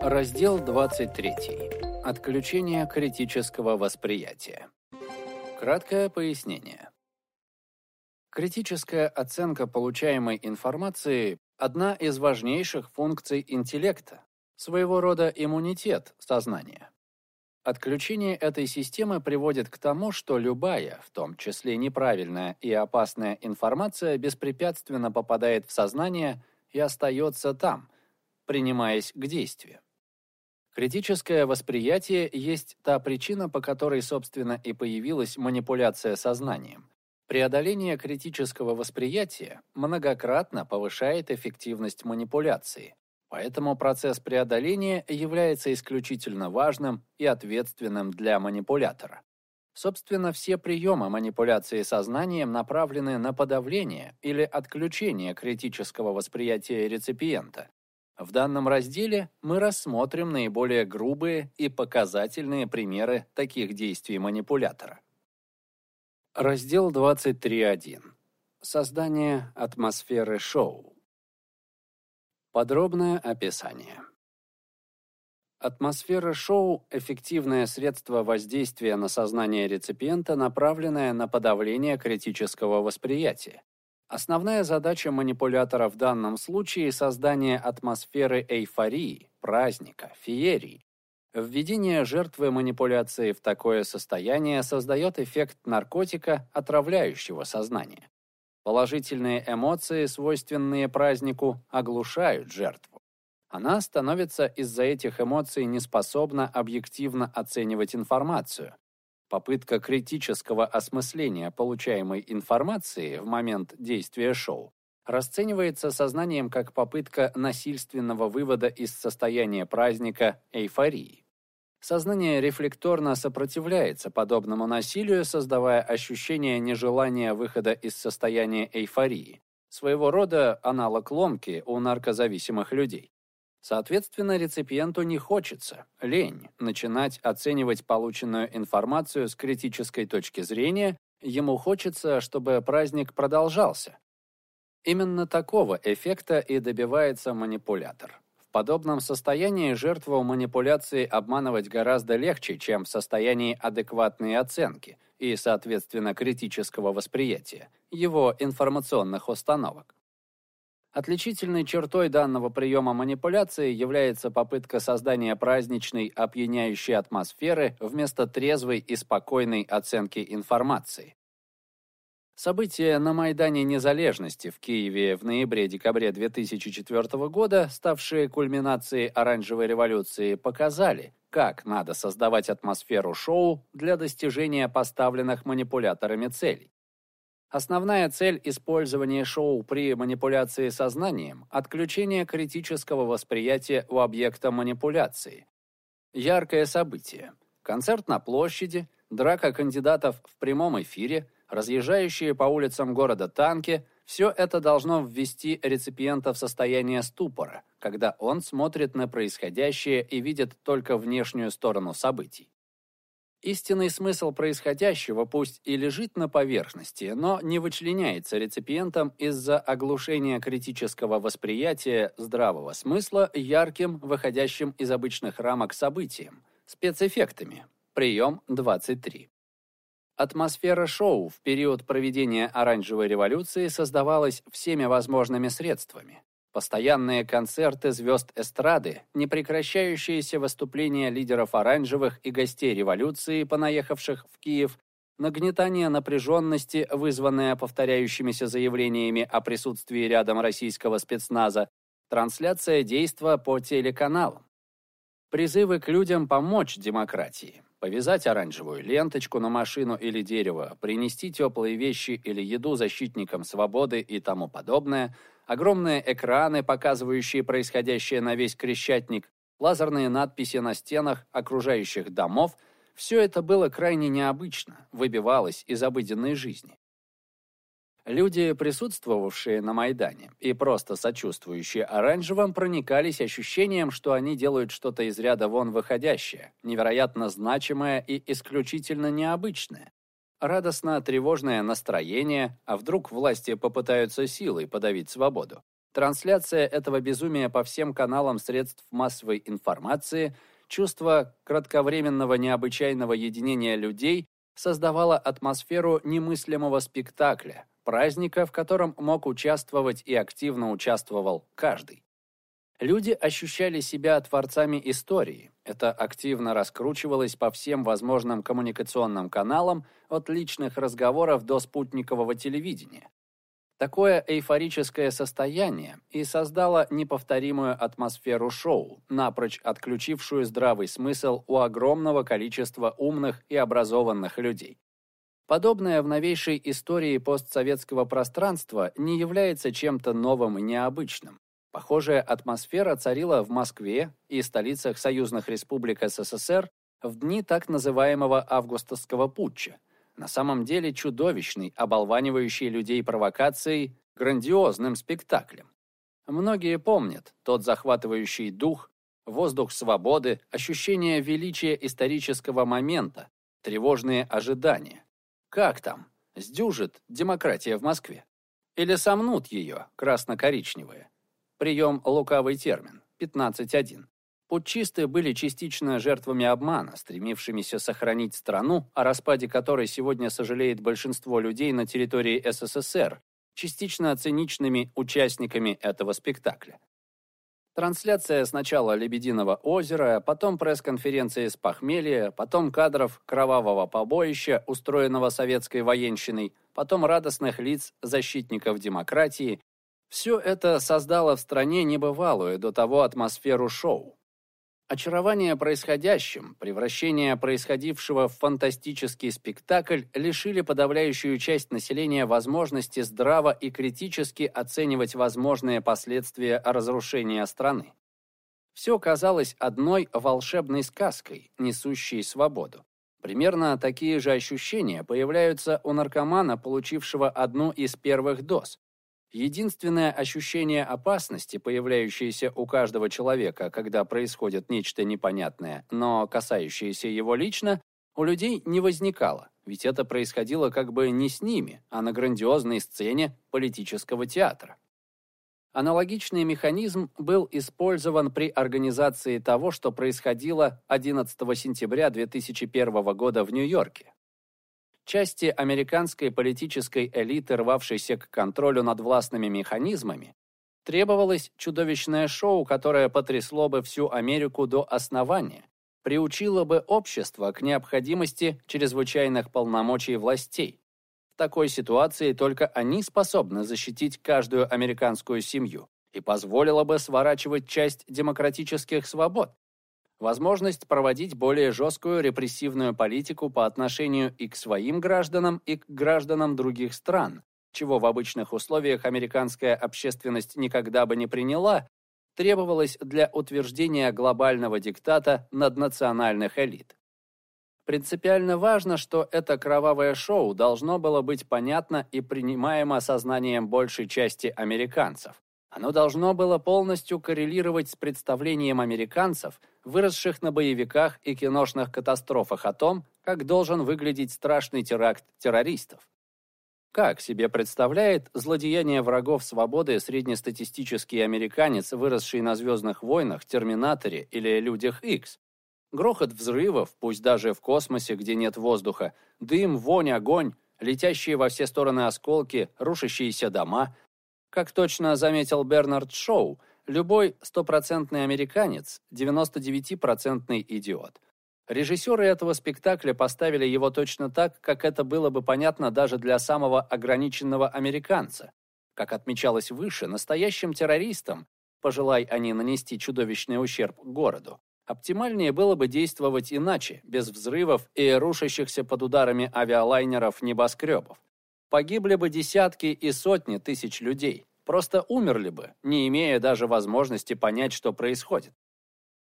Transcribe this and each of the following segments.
Раздел 23. Отключение критического восприятия. Краткое пояснение. Критическая оценка получаемой информации – одна из важнейших функций интеллекта, своего рода иммунитет сознания. Отключение этой системы приводит к тому, что любая, в том числе неправильная и опасная информация беспрепятственно попадает в сознание и остается там, принимаясь к действию. Критическое восприятие есть та причина, по которой, собственно, и появилась манипуляция сознанием. Преодоление критического восприятия многократно повышает эффективность манипуляции, Поэтому процесс преодоления является исключительно важным и ответственным для манипулятора. Собственно, все приемы манипуляции сознанием направлены на подавление или отключение критического восприятия реципиента. В данном разделе мы рассмотрим наиболее грубые и показательные примеры таких действий манипулятора. Раздел 23.1. Создание атмосферы шоу. Подробное описание. Атмосфера шоу – эффективное средство воздействия на сознание реципиента, направленное на подавление критического восприятия. Основная задача манипулятора в данном случае – создание атмосферы эйфории, праздника, феерии. Введение жертвы манипуляции в такое состояние создает эффект наркотика, отравляющего сознание. Положительные эмоции, свойственные празднику, оглушают жертву. Она становится из-за этих эмоций неспособна объективно оценивать информацию. Попытка критического осмысления получаемой информации в момент действия шоу расценивается сознанием как попытка насильственного вывода из состояния праздника эйфории. Сознание рефлекторно сопротивляется подобному насилию, создавая ощущение нежелания выхода из состояния эйфории, своего рода аналог ломки у наркозависимых людей. Соответственно, реципиенту не хочется, лень, начинать оценивать полученную информацию с критической точки зрения, ему хочется, чтобы праздник продолжался. Именно такого эффекта и добивается манипулятор. В подобном состоянии жертву манипуляции обманывать гораздо легче, чем в состоянии адекватной оценки и, соответственно, критического восприятия его информационных установок. Отличительной чертой данного приема манипуляции является попытка создания праздничной, опьяняющей атмосферы вместо трезвой и спокойной оценки информации. События на Майдане Незалежности в Киеве в ноябре-декабре 2004 года, ставшие кульминацией оранжевой революции, показали, как надо создавать атмосферу шоу для достижения поставленных манипуляторами целей. Основная цель использования шоу при манипуляции сознанием – отключение критического восприятия у объекта манипуляции. Яркое событие. Концерт на площади, драка кандидатов в прямом эфире – разъезжающие по улицам города танки, все это должно ввести реципиента в состояние ступора, когда он смотрит на происходящее и видит только внешнюю сторону событий. Истинный смысл происходящего пусть и лежит на поверхности, но не вычленяется реципиентом из-за оглушения критического восприятия здравого смысла ярким, выходящим из обычных рамок событием, спецэффектами. Прием 23. Атмосфера шоу в период проведения оранжевой революции создавалась всеми возможными средствами. Постоянные концерты звезд эстрады, непрекращающиеся выступления лидеров оранжевых и гостей революции, понаехавших в Киев, нагнетание напряженности, вызванное повторяющимися заявлениями о присутствии рядом российского спецназа, трансляция действа по телеканалам. Призывы к людям помочь демократии повязать оранжевую ленточку на машину или дерево, принести теплые вещи или еду защитникам свободы и тому подобное, огромные экраны, показывающие происходящее на весь Крещатник, лазерные надписи на стенах окружающих домов – все это было крайне необычно, выбивалось из обыденной жизни. Люди, присутствовавшие на Майдане и просто сочувствующие оранжевым, проникались ощущением, что они делают что-то из ряда вон выходящее, невероятно значимое и исключительно необычное. Радостно-тревожное настроение, а вдруг власти попытаются силой подавить свободу. Трансляция этого безумия по всем каналам средств массовой информации, чувство кратковременного необычайного единения людей создавало атмосферу немыслимого спектакля, праздника, в котором мог участвовать и активно участвовал каждый. Люди ощущали себя творцами истории. Это активно раскручивалось по всем возможным коммуникационным каналам, от личных разговоров до спутникового телевидения. Такое эйфорическое состояние и создало неповторимую атмосферу шоу, напрочь отключившую здравый смысл у огромного количества умных и образованных людей. Подобное в новейшей истории постсоветского пространства не является чем-то новым и необычным. Похожая атмосфера царила в Москве и столицах союзных республик СССР в дни так называемого августовского путча, на самом деле чудовищный, оболванивающий людей провокацией, грандиозным спектаклем. Многие помнят тот захватывающий дух, воздух свободы, ощущение величия исторического момента, тревожные ожидания. Как там? Сдюжит демократия в Москве? Или сомнут ее, красно-коричневые? Прием лукавый термин, 15.1. Путчисты были частично жертвами обмана, стремившимися сохранить страну, о распаде которой сегодня сожалеет большинство людей на территории СССР, частично циничными участниками этого спектакля. Трансляция сначала «Лебединого озера», потом пресс-конференции с похмелья, потом кадров кровавого побоища, устроенного советской военщиной, потом радостных лиц защитников демократии. Все это создало в стране небывалую до того атмосферу шоу. Очарование происходящим, превращение происходившего в фантастический спектакль лишили подавляющую часть населения возможности здраво и критически оценивать возможные последствия разрушения страны. Все казалось одной волшебной сказкой, несущей свободу. Примерно такие же ощущения появляются у наркомана, получившего одну из первых доз. Единственное ощущение опасности, появляющееся у каждого человека, когда происходит нечто непонятное, но касающееся его лично, у людей не возникало, ведь это происходило как бы не с ними, а на грандиозной сцене политического театра. Аналогичный механизм был использован при организации того, что происходило 11 сентября 2001 года в Нью-Йорке. Части американской политической элиты, рвавшейся к контролю над властными механизмами, требовалось чудовищное шоу, которое потрясло бы всю Америку до основания, приучило бы общество к необходимости чрезвычайных полномочий властей. В такой ситуации только они способны защитить каждую американскую семью и позволило бы сворачивать часть демократических свобод, возможность проводить более жесткую репрессивную политику по отношению и к своим гражданам, и к гражданам других стран, чего в обычных условиях американская общественность никогда бы не приняла, требовалось для утверждения глобального диктата наднациональных элит. Принципиально важно, что это кровавое шоу должно было быть понятно и принимаемо сознанием большей части американцев. Оно должно было полностью коррелировать с представлением американцев, выросших на боевиках и киношных катастрофах о том, как должен выглядеть страшный теракт террористов. Как себе представляет злодеяние врагов свободы среднестатистический американец, выросший на «Звездных войнах», «Терминаторе» или «Людях Икс»? Грохот взрывов, пусть даже в космосе, где нет воздуха, дым, вонь, огонь, летящие во все стороны осколки, рушащиеся дома, как точно заметил Бернард Шоу, любой стопроцентный американец – 99-процентный идиот. Режиссеры этого спектакля поставили его точно так, как это было бы понятно даже для самого ограниченного американца. Как отмечалось выше, настоящим террористам, пожелай они нанести чудовищный ущерб городу, оптимальнее было бы действовать иначе, без взрывов и рушащихся под ударами авиалайнеров небоскребов. Погибли бы десятки и сотни тысяч людей. Просто умерли бы, не имея даже возможности понять, что происходит.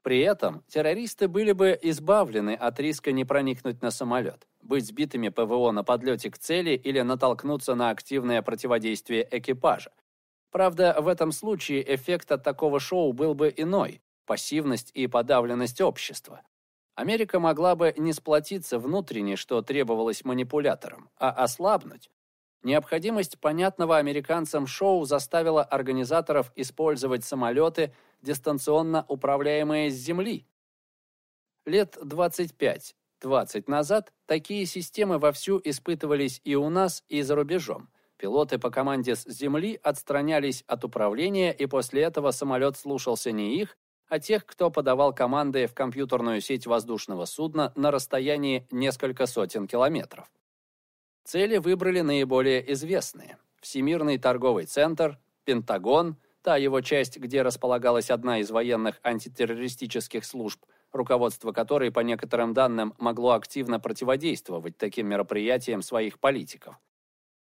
При этом террористы были бы избавлены от риска не проникнуть на самолет, быть сбитыми ПВО на подлете к цели или натолкнуться на активное противодействие экипажа. Правда, в этом случае эффект от такого шоу был бы иной – пассивность и подавленность общества. Америка могла бы не сплотиться внутренне, что требовалось манипуляторам, а ослабнуть, Необходимость понятного американцам шоу заставила организаторов использовать самолеты, дистанционно управляемые с Земли. Лет 25-20 назад такие системы вовсю испытывались и у нас, и за рубежом. Пилоты по команде с Земли отстранялись от управления, и после этого самолет слушался не их, а тех, кто подавал команды в компьютерную сеть воздушного судна на расстоянии несколько сотен километров. Цели выбрали наиболее известные. Всемирный торговый центр, Пентагон, та его часть, где располагалась одна из военных антитеррористических служб, руководство которой, по некоторым данным, могло активно противодействовать таким мероприятиям своих политиков.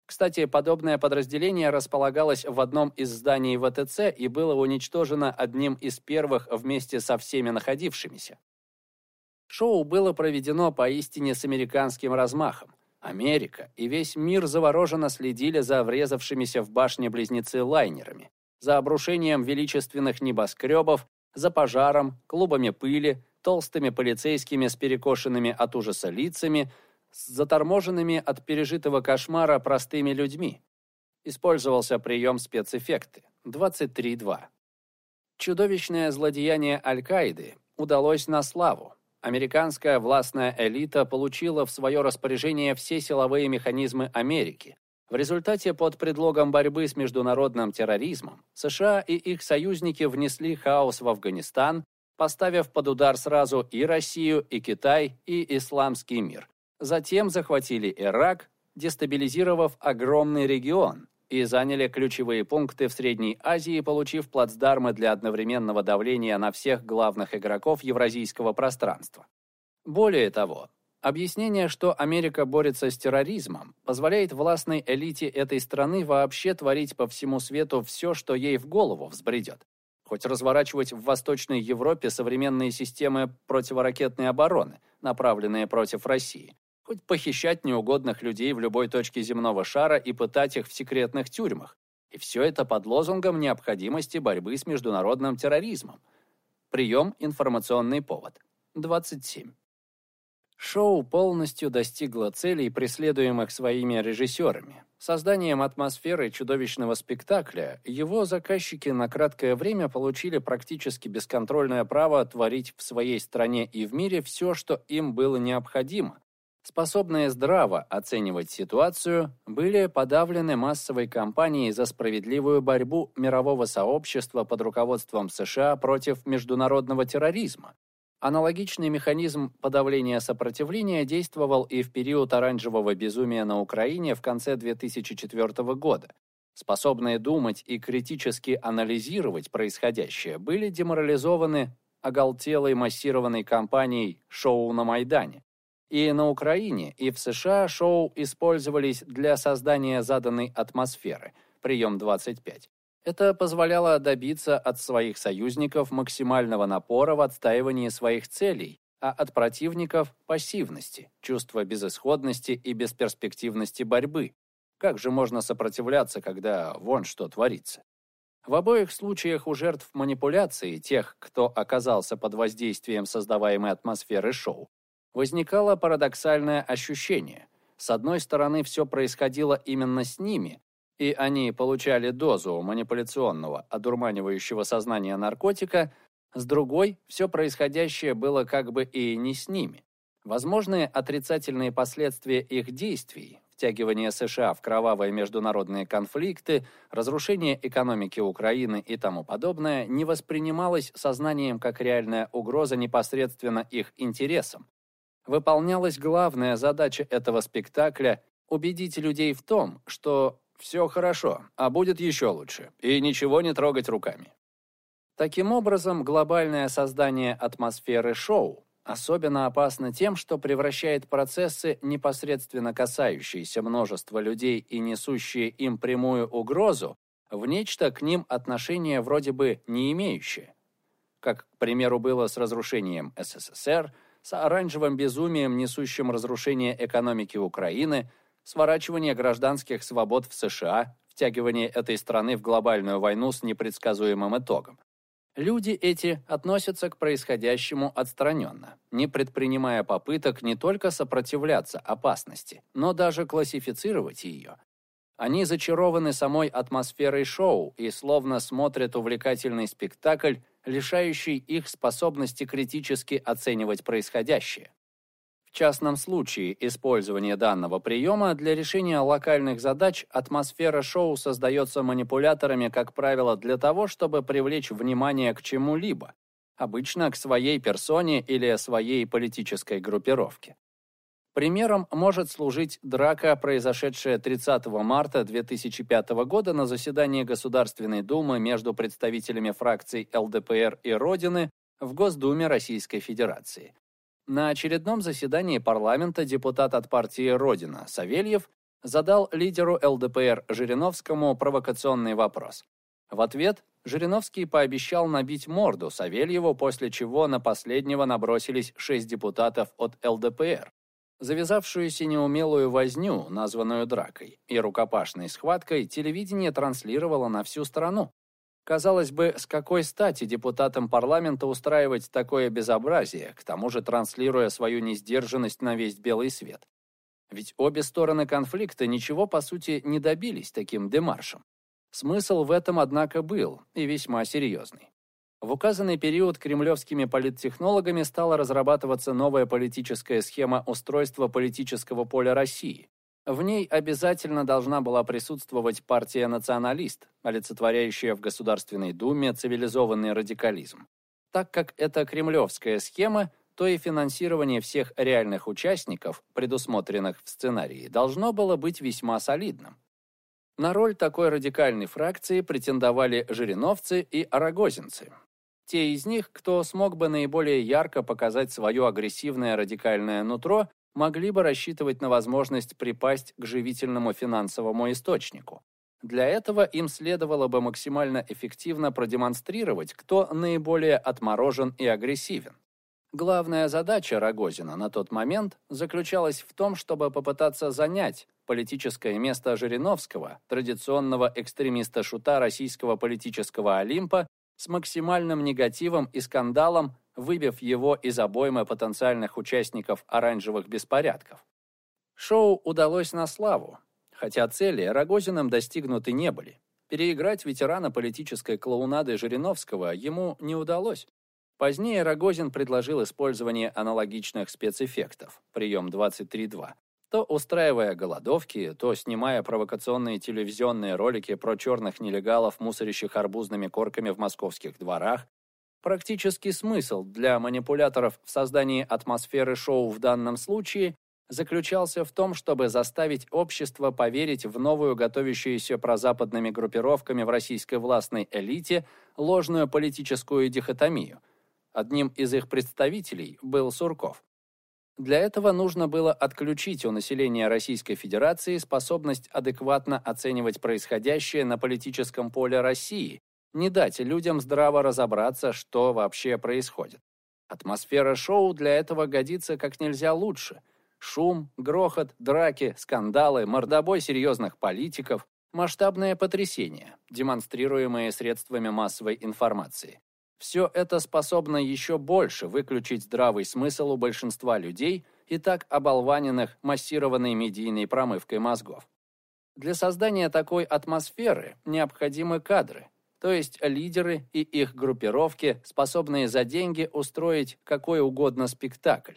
Кстати, подобное подразделение располагалось в одном из зданий ВТЦ и было уничтожено одним из первых вместе со всеми находившимися. Шоу было проведено поистине с американским размахом. Америка и весь мир завороженно следили за врезавшимися в башни-близнецы лайнерами, за обрушением величественных небоскребов, за пожаром, клубами пыли, толстыми полицейскими с перекошенными от ужаса лицами, с заторможенными от пережитого кошмара простыми людьми. Использовался прием спецэффекты 23.2. Чудовищное злодеяние Аль-Каиды удалось на славу. Американская властная элита получила в свое распоряжение все силовые механизмы Америки. В результате под предлогом борьбы с международным терроризмом США и их союзники внесли хаос в Афганистан, поставив под удар сразу и Россию, и Китай, и исламский мир. Затем захватили Ирак, дестабилизировав огромный регион, и заняли ключевые пункты в Средней Азии, получив плацдармы для одновременного давления на всех главных игроков евразийского пространства. Более того, объяснение, что Америка борется с терроризмом, позволяет властной элите этой страны вообще творить по всему свету все, что ей в голову взбредет. Хоть разворачивать в Восточной Европе современные системы противоракетной обороны, направленные против России, хоть похищать неугодных людей в любой точке земного шара и пытать их в секретных тюрьмах. И все это под лозунгом необходимости борьбы с международным терроризмом. Прием «Информационный повод». 27. Шоу полностью достигло целей, преследуемых своими режиссерами. Созданием атмосферы чудовищного спектакля его заказчики на краткое время получили практически бесконтрольное право творить в своей стране и в мире все, что им было необходимо, способные здраво оценивать ситуацию, были подавлены массовой кампанией за справедливую борьбу мирового сообщества под руководством США против международного терроризма. Аналогичный механизм подавления сопротивления действовал и в период оранжевого безумия на Украине в конце 2004 года. Способные думать и критически анализировать происходящее были деморализованы оголтелой массированной кампанией «Шоу на Майдане», и на Украине, и в США шоу использовались для создания заданной атмосферы, прием 25. Это позволяло добиться от своих союзников максимального напора в отстаивании своих целей, а от противников – пассивности, чувства безысходности и бесперспективности борьбы. Как же можно сопротивляться, когда вон что творится? В обоих случаях у жертв манипуляции, тех, кто оказался под воздействием создаваемой атмосферы шоу, возникало парадоксальное ощущение. С одной стороны, все происходило именно с ними, и они получали дозу манипуляционного, одурманивающего сознание наркотика, с другой, все происходящее было как бы и не с ними. Возможные отрицательные последствия их действий, втягивание США в кровавые международные конфликты, разрушение экономики Украины и тому подобное, не воспринималось сознанием как реальная угроза непосредственно их интересам, выполнялась главная задача этого спектакля – убедить людей в том, что все хорошо, а будет еще лучше, и ничего не трогать руками. Таким образом, глобальное создание атмосферы шоу особенно опасно тем, что превращает процессы, непосредственно касающиеся множества людей и несущие им прямую угрозу, в нечто к ним отношение вроде бы не имеющее. Как, к примеру, было с разрушением СССР – с оранжевым безумием, несущим разрушение экономики Украины, сворачивание гражданских свобод в США, втягивание этой страны в глобальную войну с непредсказуемым итогом. Люди эти относятся к происходящему отстраненно, не предпринимая попыток не только сопротивляться опасности, но даже классифицировать ее. Они зачарованы самой атмосферой шоу и словно смотрят увлекательный спектакль, лишающий их способности критически оценивать происходящее. В частном случае использования данного приема для решения локальных задач атмосфера шоу создается манипуляторами, как правило, для того, чтобы привлечь внимание к чему-либо, обычно к своей персоне или своей политической группировке. Примером может служить драка, произошедшая 30 марта 2005 года на заседании Государственной Думы между представителями фракций ЛДПР и Родины в Госдуме Российской Федерации. На очередном заседании парламента депутат от партии Родина Савельев задал лидеру ЛДПР Жириновскому провокационный вопрос. В ответ Жириновский пообещал набить морду Савельеву, после чего на последнего набросились шесть депутатов от ЛДПР. Завязавшуюся неумелую возню, названную дракой, и рукопашной схваткой телевидение транслировало на всю страну. Казалось бы, с какой стати депутатам парламента устраивать такое безобразие, к тому же транслируя свою несдержанность на весь белый свет? Ведь обе стороны конфликта ничего, по сути, не добились таким демаршем. Смысл в этом, однако, был, и весьма серьезный. В указанный период кремлевскими политтехнологами стала разрабатываться новая политическая схема устройства политического поля России. В ней обязательно должна была присутствовать партия «Националист», олицетворяющая в Государственной Думе цивилизованный радикализм. Так как это кремлевская схема, то и финансирование всех реальных участников, предусмотренных в сценарии, должно было быть весьма солидным. На роль такой радикальной фракции претендовали жириновцы и арагозинцы, те из них, кто смог бы наиболее ярко показать свое агрессивное радикальное нутро, могли бы рассчитывать на возможность припасть к живительному финансовому источнику. Для этого им следовало бы максимально эффективно продемонстрировать, кто наиболее отморожен и агрессивен. Главная задача Рогозина на тот момент заключалась в том, чтобы попытаться занять политическое место Жириновского, традиционного экстремиста-шута российского политического Олимпа, с максимальным негативом и скандалом, выбив его из обоймы потенциальных участников оранжевых беспорядков. Шоу удалось на славу, хотя цели Рогозиным достигнуты не были. Переиграть ветерана политической клоунады Жириновского ему не удалось. Позднее Рогозин предложил использование аналогичных спецэффектов, прием 23.2, то устраивая голодовки, то снимая провокационные телевизионные ролики про черных нелегалов, мусорящих арбузными корками в московских дворах, практический смысл для манипуляторов в создании атмосферы шоу в данном случае заключался в том, чтобы заставить общество поверить в новую готовящуюся прозападными группировками в российской властной элите ложную политическую дихотомию. Одним из их представителей был Сурков. Для этого нужно было отключить у населения Российской Федерации способность адекватно оценивать происходящее на политическом поле России, не дать людям здраво разобраться, что вообще происходит. Атмосфера шоу для этого годится как нельзя лучше. Шум, грохот, драки, скандалы, мордобой серьезных политиков, масштабное потрясение, демонстрируемые средствами массовой информации. Все это способно еще больше выключить здравый смысл у большинства людей и так оболваненных массированной медийной промывкой мозгов. Для создания такой атмосферы необходимы кадры, то есть лидеры и их группировки, способные за деньги устроить какой угодно спектакль.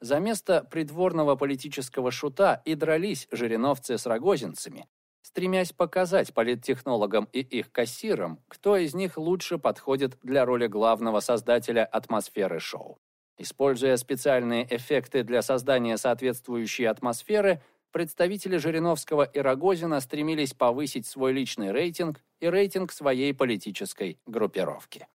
За место придворного политического шута и дрались жириновцы с рогозинцами, стремясь показать политтехнологам и их кассирам, кто из них лучше подходит для роли главного создателя атмосферы шоу. Используя специальные эффекты для создания соответствующей атмосферы, представители Жириновского и Рогозина стремились повысить свой личный рейтинг и рейтинг своей политической группировки.